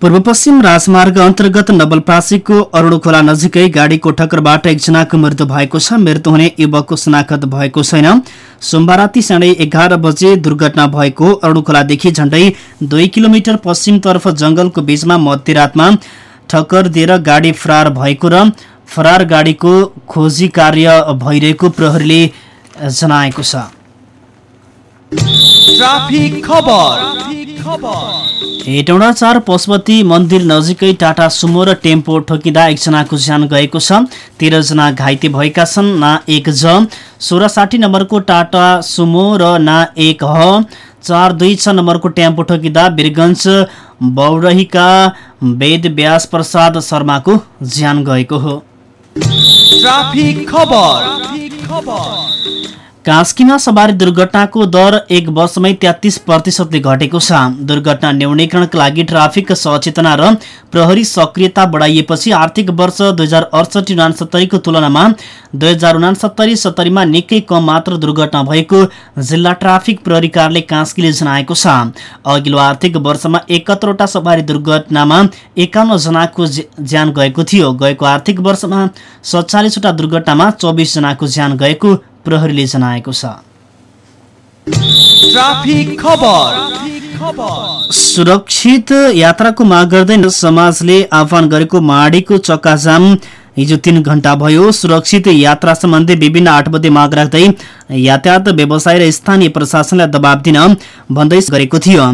पूर्व पश्चिम राजमार्ग अन्तर्गत नवलप्रासीको अरूण खोला नजिकै गाडीको ठक्करबाट एकजनाको मृत्यु भएको छ। मृत्यु हुने युवकको शनाखत भएको छैन। सोमबार राति साढे एघार बजे दुर्घटना भएको अरूण खोलादेखि झण्डै दुई किलोमिटर पश्चिमतर्फ जंगलको बीचमा मध्यरातमा ठक्कर दिएर गाडी फरार भएको र फरार गाडीको खोजी कार्य भइरहेको प्रहरीले जनाएको छ। ट्राफिक खबर। हेटौँडा चार पशुपति मन्दिर नजिकै टाटा सुमो र टेम्पो ठोकिँदा एकजनाको ज्यान गएको छ। तेह्रजना घाइते भएका छन् ना एक ज। सोह्र साठी नम्बरको टाटा सुमो र ना एक ह। चार दुई छ नम्बरको टेम्पो ठोकिँदा वीरगञ्ज बौरहीका वेद व्यास प्रसाद शर्माको ज्यान गएको हो। ट्राफिक खबर। कास्कीमा सवारी दुर्घटनाको दर एक वर्षमै तेत्तिस प्रतिशतले घटेको छ। दुर्घटना न्यूनीकरणका लागि ट्राफिक सचेतना र प्रहरी सक्रियता बढाइएपछि आर्थिक वर्ष दुई हजार अडसठी उनासत्तरीको तुलनामा दुई हजार उनासत्तरी सत्तरीमा निकै कम मात्र दुर्घटना भएको जिल्ला ट्राफिक प्रहरी कार्यालय कास्कीले जनाएको छ। अघिल्लो आर्थिक वर्षमा एकहत्तरवटा सवारी दुर्घटनामा एकाउन्न जनाको ज्यान गएको थियो। गएको आर्थिक वर्षमा सत्तालिसवटा दुर्घटनामा चौबिस जनाको ज्यान गएको प्रहरीले जनाएको छ। सुरक्षित यात्राको माग गर्दै समाजले आह्वान गरेको माडीको चक्काजाम। हिजो तीन घण्टा भयो सुरक्षित यात्रा सम्बन्धी विभिन्न आठबद्धे माग राख्दै यातायात व्यवसाय र स्थानीय प्रशासनलाई दबाव दिन भन्दै गरेको थियो।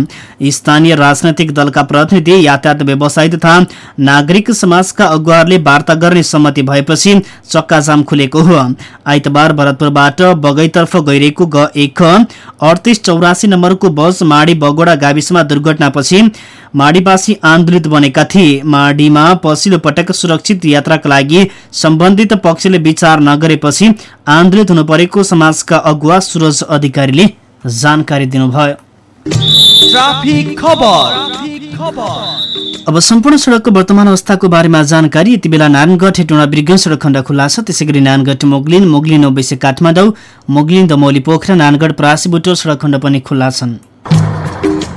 स्थानीय राजनैतिक दलका प्रतिनिधि यातायात व्यवसाय तथा नागरिक समाजका अगुवाहरूले वार्ता गर्ने सम्मति भएपछि चक्काजाम खुलेको हो। आइतबार भरतपुरबाट बगैतर्फ गइरहेको ग एक अडतिस चौरासी नम्बरको बस माडी बगोडा गाविसमा दुर्घटनापछि माडीवासी आन्दोलित बनेका थिए। माडीमा पछिल्लो पटक सुरक्षित यात्राका लागि सम्बन्धित पक्षले विचार नगरेपछि आन्दोलित हुनु परेको समाजका अगुवा सुरज अधिकारीले जानकारी दिनुभयो। अब सम्पूर्ण सड़कको वर्तमान अवस्थाको बारेमा जानकारी। यति बेला नारायणगढ हेटौँडा बिर्ग सड़क खण्ड खुल्ला छ। त्यसै गरी नारायणगढ मोगलिन मोगलिन ओबेसे काठमाडौँ मोगलिन दमौली पोखरा नारायणगढ परासी बुटो सड़क खण्ड पनि खुल्ला छन्।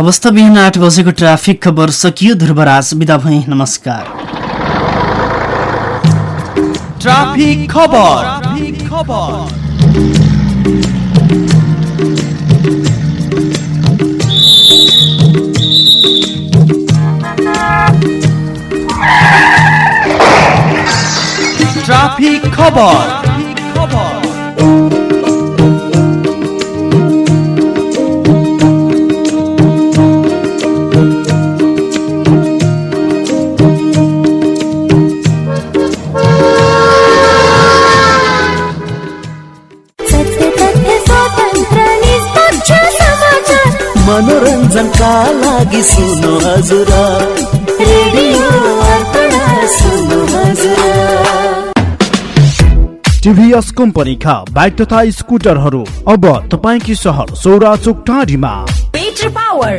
अवस्था बिहान आठ बजेको ट्राफिक खबर सकियो ध्रुवराज। बिदा भई नमस्कार। ट्राफिक खबर। ट्राफिक खबर। मनोरञ्जनका लागि सुन्नु हजुर। टिभीएस कम्पनीका बाइक तथा स्कुटरहरू अब तपाईँकी सहर सौरा चोक टाढीमा better power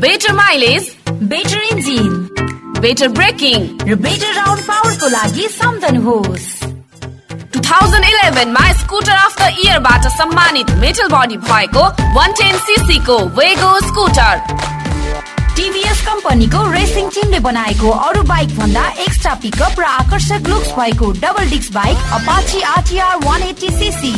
better mileage better engine better braking र बेटर राउन्ड पावरको लागि सम्झनुहोस् 2011 मा स्कुटर अफ द इयरबाट सम्मानित मेटल बडी भएको 110 सीसी को वेगो स्कुटर टिभीएस कम्पनीको रेसिङ टिमले बनाएको अरू बाइक भन्दा एक्स्ट्रा पिकअप र आकर्षक लुक्स भएको double disc bike Apache RTR 180 CC